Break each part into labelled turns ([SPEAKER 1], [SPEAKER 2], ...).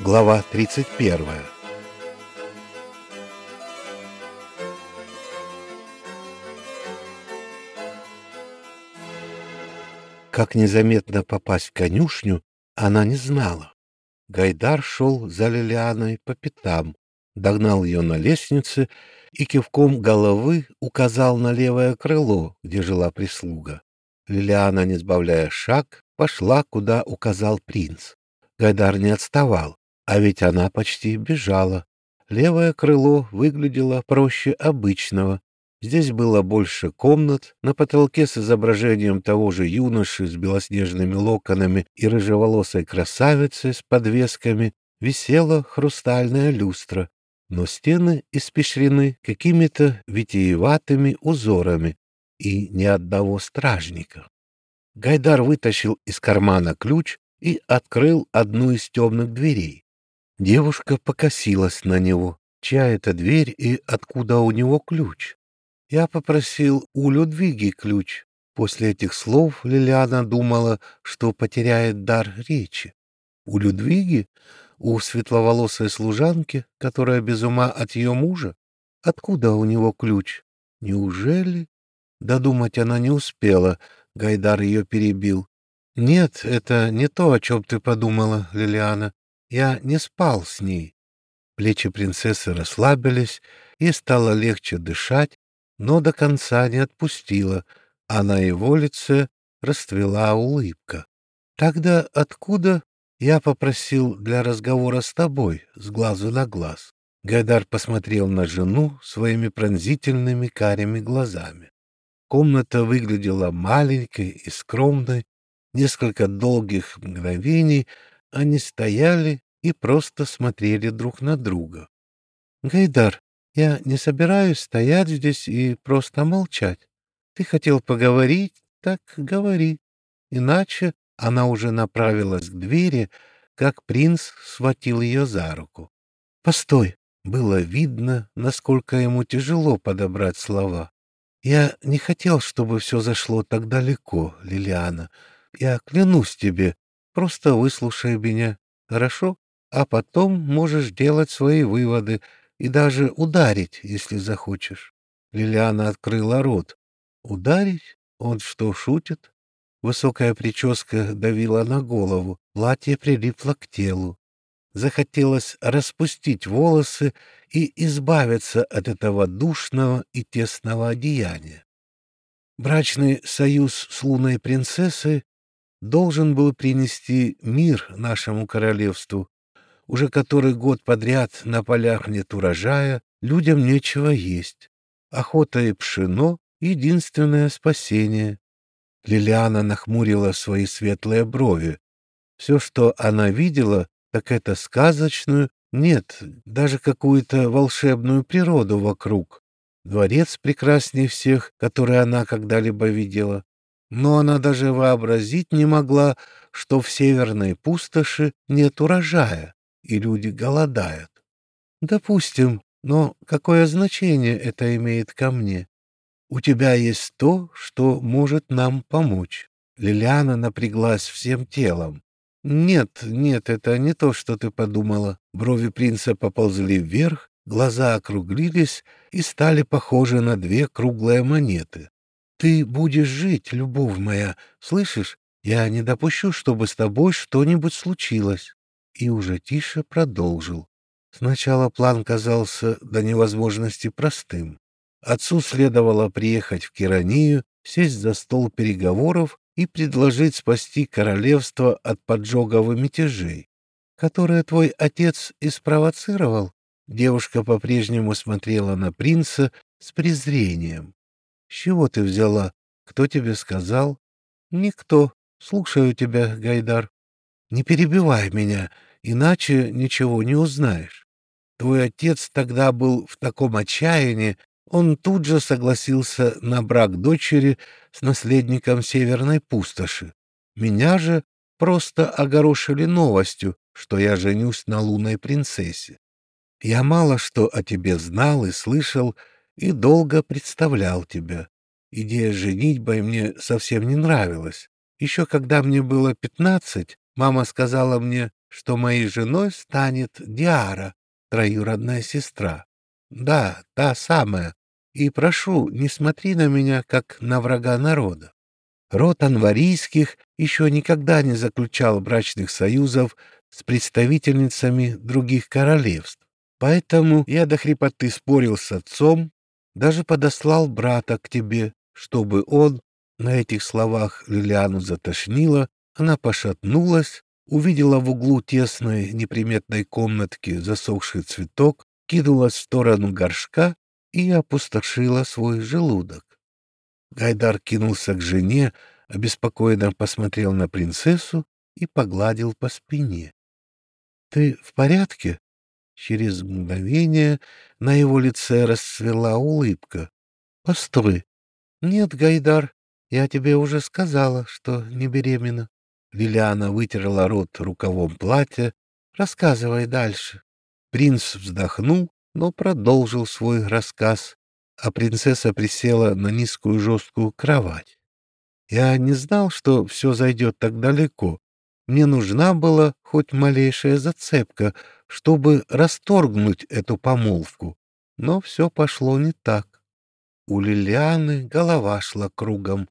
[SPEAKER 1] Глава 31 Как незаметно попасть в конюшню, она не знала. Гайдар шел за Лилианой по пятам, догнал ее на лестнице и кивком головы указал на левое крыло, где жила прислуга. Лилиана, не сбавляя шаг, пошла, куда указал принц. Гайдар не отставал, а ведь она почти бежала. Левое крыло выглядело проще обычного. Здесь было больше комнат, на потолке с изображением того же юноши с белоснежными локонами и рыжеволосой красавицы с подвесками висела хрустальная люстра, но стены испещрены какими-то витиеватыми узорами и ни одного стражника. Гайдар вытащил из кармана ключ и открыл одну из темных дверей. Девушка покосилась на него. Чья это дверь и откуда у него ключ? Я попросил у Людвиги ключ. После этих слов Лилиана думала, что потеряет дар речи. У Людвиги? У светловолосой служанки, которая без ума от ее мужа? Откуда у него ключ? Неужели? Додумать она не успела, Гайдар ее перебил. Нет, это не то, о чем ты подумала, Лилиана. Я не спал с ней. Плечи принцессы расслабились, и стало легче дышать, но до конца не отпустила, а на его лице расцвела улыбка. Тогда откуда я попросил для разговора с тобой, с глазу на глаз? Гайдар посмотрел на жену своими пронзительными карими глазами. Комната выглядела маленькой и скромной. Несколько долгих мгновений они стояли и просто смотрели друг на друга. «Гайдар, я не собираюсь стоять здесь и просто молчать. Ты хотел поговорить, так говори. Иначе она уже направилась к двери, как принц схватил ее за руку. «Постой!» Было видно, насколько ему тяжело подобрать слова. «Я не хотел, чтобы все зашло так далеко, Лилиана. Я клянусь тебе, просто выслушай меня, хорошо? А потом можешь делать свои выводы и даже ударить, если захочешь». Лилиана открыла рот. «Ударить? Он что, шутит?» Высокая прическа давила на голову, платье прилипло к телу. Захотелось распустить волосы и избавиться от этого душного и тесного одеяния. Брачный союз с лунной принцессой должен был принести мир нашему королевству. Уже который год подряд на полях нет урожая, людям нечего есть. Охота и пшено — единственное спасение. Лилиана нахмурила свои светлые брови. Все, что она видела, так это сказочную, нет, даже какую-то волшебную природу вокруг. Дворец прекраснее всех, которые она когда-либо видела. Но она даже вообразить не могла, что в северной пустоши нет урожая, и люди голодают. Допустим, но какое значение это имеет ко мне? У тебя есть то, что может нам помочь. Лилиана напряглась всем телом. Нет, нет, это не то, что ты подумала. Брови принца поползли вверх, глаза округлились и стали похожи на две круглые монеты. Ты будешь жить, любовь моя, слышишь? Я не допущу, чтобы с тобой что-нибудь случилось. И уже тише продолжил. Сначала план казался до невозможности простым. Отцу следовало приехать в Киранию, сесть за стол переговоров и предложить спасти королевство от поджогов и мятежей, которые твой отец и спровоцировал. Девушка по-прежнему смотрела на принца с презрением. — С чего ты взяла? Кто тебе сказал? — Никто. Слушаю тебя, Гайдар. Не перебивай меня, иначе ничего не узнаешь. Твой отец тогда был в таком отчаянии, он тут же согласился на брак дочери с наследником Северной пустоши. Меня же просто огорошили новостью, что я женюсь на лунной принцессе. Я мало что о тебе знал и слышал, и долго представлял тебя. Идея женитьбой мне совсем не нравилась. Еще когда мне было пятнадцать, мама сказала мне, что моей женой станет Диара, троюродная сестра. Да, та самая. И прошу, не смотри на меня, как на врага народа. Род анварийских еще никогда не заключал брачных союзов с представительницами других королевств. Поэтому я до хрипоты спорил с отцом, даже подослал брата к тебе, чтобы он... На этих словах Лилиану затошнило, она пошатнулась, увидела в углу тесной неприметной комнатки засохший цветок, кинулась в сторону горшка и опустошила свой желудок. Гайдар кинулся к жене, обеспокоенно посмотрел на принцессу и погладил по спине. — Ты в порядке? Через мгновение на его лице расцвела улыбка. — Постой. — Нет, Гайдар, я тебе уже сказала, что не беременна. Лилиана вытерла рот рукавом платья. — Рассказывай дальше. Принц вздохнул, но продолжил свой рассказ, а принцесса присела на низкую жесткую кровать. Я не знал, что все зайдет так далеко. Мне нужна была хоть малейшая зацепка, чтобы расторгнуть эту помолвку. Но все пошло не так. У Лилианы голова шла кругом.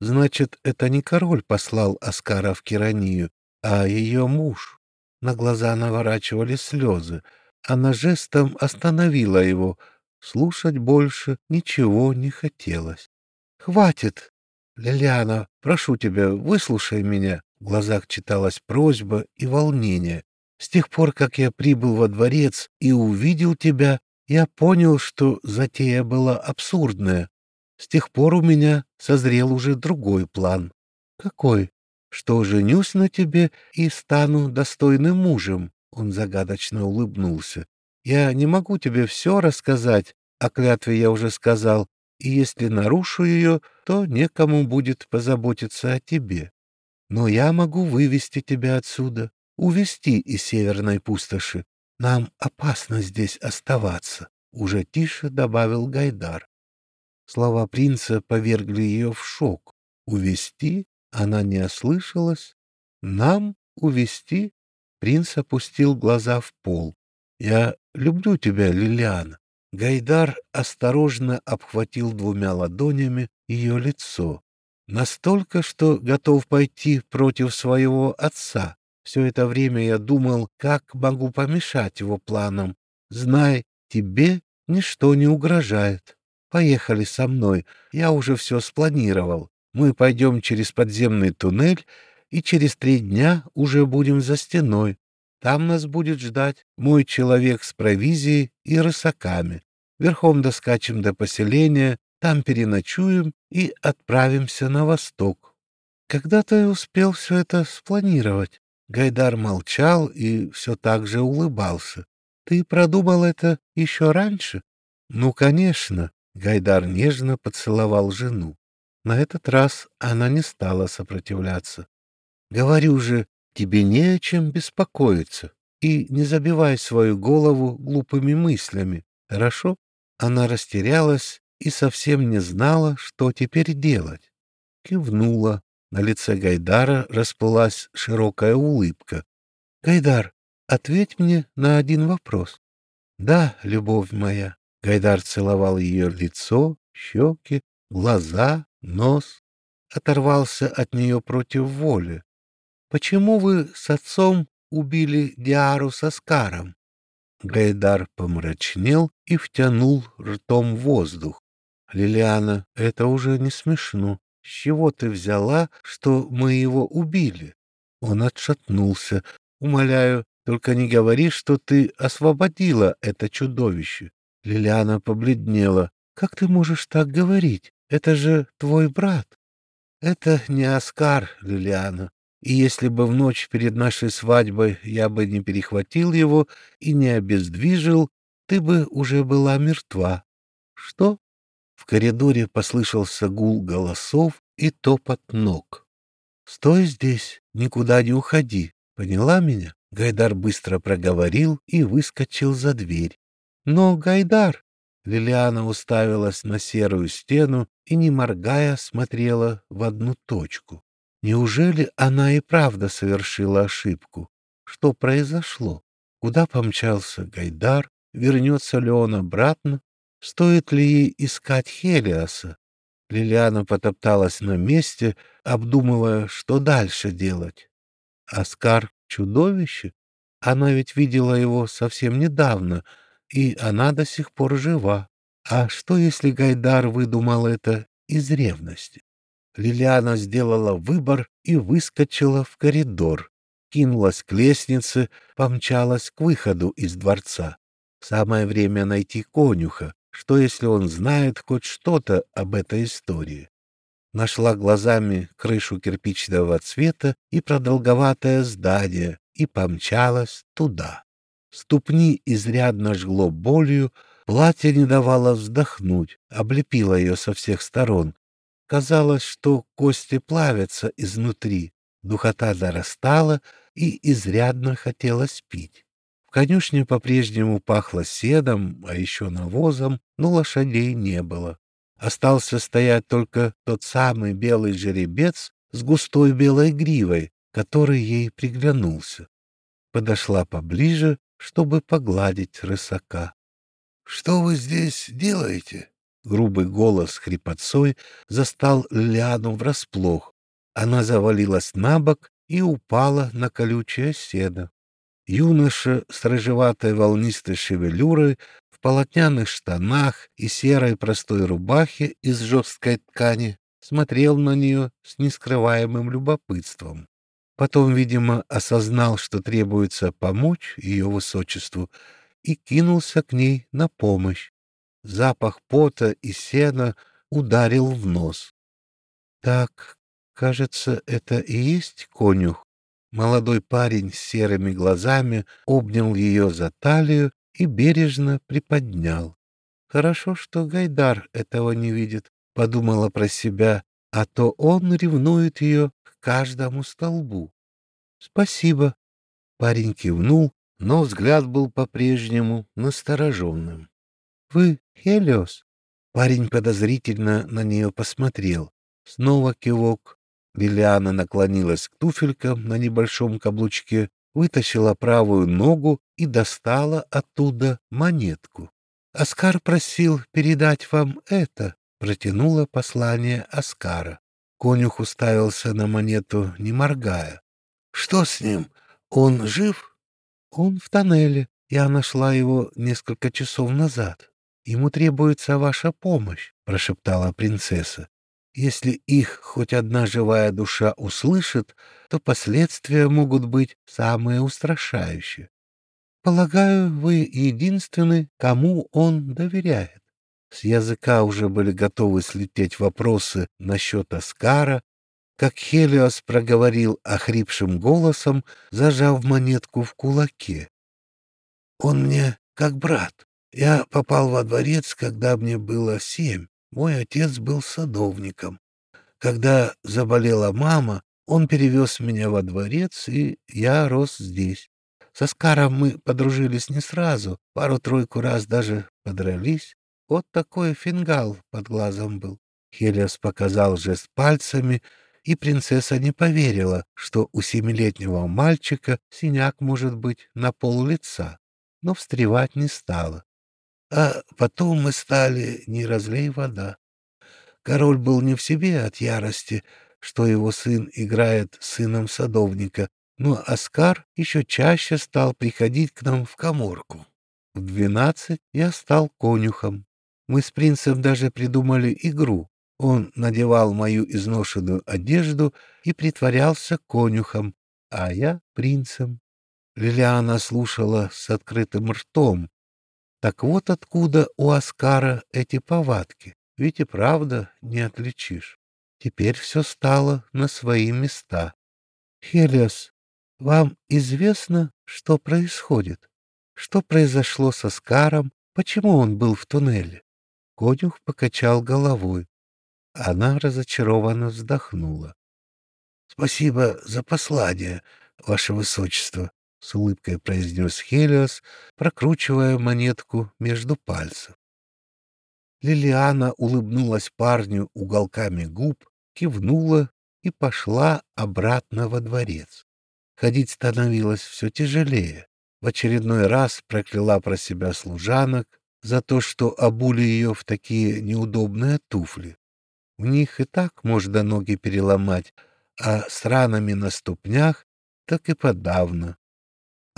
[SPEAKER 1] Значит, это не король послал Оскара в Киранию, а ее муж. На глаза наворачивали слезы. Она жестом остановила его. Слушать больше ничего не хотелось. — Хватит! Лилиана, прошу тебя, выслушай меня. В глазах читалась просьба и волнение. С тех пор, как я прибыл во дворец и увидел тебя, я понял, что затея была абсурдная. С тех пор у меня созрел уже другой план. Какой? Что женюсь на тебе и стану достойным мужем. Он загадочно улыбнулся. Я не могу тебе все рассказать, о клятве я уже сказал, и если нарушу ее, то некому будет позаботиться о тебе. Но я могу вывести тебя отсюда, увести из северной пустоши. Нам опасно здесь оставаться, — уже тише добавил Гайдар. Слова принца повергли ее в шок. Увести? Она не ослышалась. Нам увести? Принц опустил глаза в пол. Я люблю тебя, Лилиана. Гайдар осторожно обхватил двумя ладонями ее лицо. Настолько, что готов пойти против своего отца. Все это время я думал, как могу помешать его планам. Знай, тебе ничто не угрожает. Поехали со мной, я уже все спланировал. Мы пойдем через подземный туннель, и через три дня уже будем за стеной. Там нас будет ждать мой человек с провизией и рысаками. Верхом доскачем до поселения, там переночуем и отправимся на восток. Когда ты успел все это спланировать? Гайдар молчал и все так же улыбался. Ты продумал это еще раньше? Ну, конечно. Гайдар нежно поцеловал жену. На этот раз она не стала сопротивляться. Говорю же, тебе не о чем беспокоиться. И не забивай свою голову глупыми мыслями, хорошо? Она растерялась и совсем не знала, что теперь делать. Кивнула. На лице Гайдара расплылась широкая улыбка. — Гайдар, ответь мне на один вопрос. — Да, любовь моя. Гайдар целовал ее лицо, щеки, глаза, нос. Оторвался от нее против воли. — Почему вы с отцом убили Диару со Скаром? Гайдар помрачнел и втянул ртом воздух. — Лилиана, это уже не смешно. С чего ты взяла, что мы его убили? Он отшатнулся. — Умоляю, только не говори, что ты освободила это чудовище. Лилиана побледнела. «Как ты можешь так говорить? Это же твой брат!» «Это не Оскар, Лилиана. И если бы в ночь перед нашей свадьбой я бы не перехватил его и не обездвижил, ты бы уже была мертва». «Что?» В коридоре послышался гул голосов и топот ног. «Стой здесь, никуда не уходи. Поняла меня?» Гайдар быстро проговорил и выскочил за дверь. Но Гайдар... Лилиана уставилась на серую стену и, не моргая, смотрела в одну точку. Неужели она и правда совершила ошибку? что произошло. Куда помчался Гайдар, вернется ли он обратно, стоит ли ей искать Хелиаса. Лилиана потопталась на месте, обдумывая, что дальше делать. Оскар — чудовище? Она ведь видела его совсем недавно, и она до сих пор жива. А что, если Гайдар выдумал это из ревности? Лилиана сделала выбор и выскочила в коридор. Кинулась к лестнице, помчалась к выходу из дворца. Самое время найти конюха. Что, если он знает хоть что-то об этой истории? Нашла глазами крышу кирпичного цвета и продолговатое здание и помчалась туда. Ступни изрядно жгло болью, платье не давало вздохнуть, облепило ее со всех сторон. Казалось, что кости плавятся изнутри, духота нарастала и изрядно хотелось пить. В конюшне по-прежнему пахло седом, а еще навозом, но лошадей не было. Остался стоять только тот самый белый жеребец с густой белой гривой, который ей приглянулся. Подошла поближе, чтобы погладить рысака. — Что вы здесь делаете? Грубый голос хрипотцой застал Лиану врасплох. Она завалилась на бок и упала на колючее седо. Юноша с рыжеватой волнистой шевелюрой в полотняных штанах и серой простой рубахе из жесткой ткани смотрел на нее с нескрываемым любопытством. Потом, видимо, осознал, что требуется помочь ее высочеству, и кинулся к ней на помощь. Запах пота и сена ударил в нос. Так, кажется, это и есть конюх. Молодой парень с серыми глазами обнял ее за талию и бережно приподнял. Хорошо, что Гайдар этого не видит, подумала про себя, а то он ревнует ее к каждому столбу. Спасибо. Парень кивнул, но взгляд был по-прежнему настороженным. Вы Хелиос? Парень подозрительно на нее посмотрел. Снова кивок. Лилиана наклонилась к туфелькам на небольшом каблучке, вытащила правую ногу и достала оттуда монетку. «Оскар просил передать вам это», — протянула послание Оскара. Конюх уставился на монету, не моргая. «Что с ним? Он жив?» «Он в тоннеле. Я нашла его несколько часов назад». Ему требуется ваша помощь, прошептала принцесса. Если их хоть одна живая душа услышит, то последствия могут быть самые устрашающие. Полагаю, вы единственный, кому он доверяет. С языка уже были готовы слететь вопросы насчет Аскара, как Хелиос проговорил охрипшим голосом, зажав монетку в кулаке. «Он мне как брат. Я попал во дворец, когда мне было семь. Мой отец был садовником. Когда заболела мама, он перевез меня во дворец, и я рос здесь. Со Скаром мы подружились не сразу, пару-тройку раз даже подрались. Вот такой фингал под глазом был. Хелиас показал жест пальцами, и принцесса не поверила, что у семилетнего мальчика синяк может быть на пол лица, но встревать не стала. А потом мы стали не разлей вода. Король был не в себе от ярости, что его сын играет сыном садовника, но Оскар еще чаще стал приходить к нам в коморку. В двенадцать я стал конюхом. Мы с принцем даже придумали игру. Он надевал мою изношенную одежду и притворялся конюхом, а я — принцем. Лилиана слушала с открытым ртом, так вот откуда у Оскара эти повадки. Ведь и правда не отличишь. Теперь все стало на свои места. Хелиос, вам известно, что происходит? Что произошло с Оскаром? Почему он был в туннеле? Конюх покачал головой. Она разочарованно вздохнула. — Спасибо за послание, ваше высочество. — с улыбкой произнес Хелиос, прокручивая монетку между пальцев. Лилиана улыбнулась парню уголками губ, кивнула и пошла обратно во дворец. Ходить становилось все тяжелее. В очередной раз прокляла про себя служанок за то, что обули ее в такие неудобные туфли. В них и так можно ноги переломать, а с ранами на ступнях так и подавно.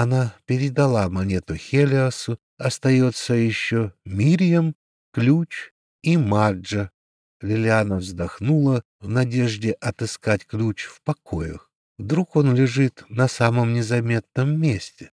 [SPEAKER 1] Она передала монету Хелиосу, остается еще Мирьям, Ключ и Маджа. Лилиана вздохнула в надежде отыскать ключ в покоях. Вдруг он лежит на самом незаметном месте.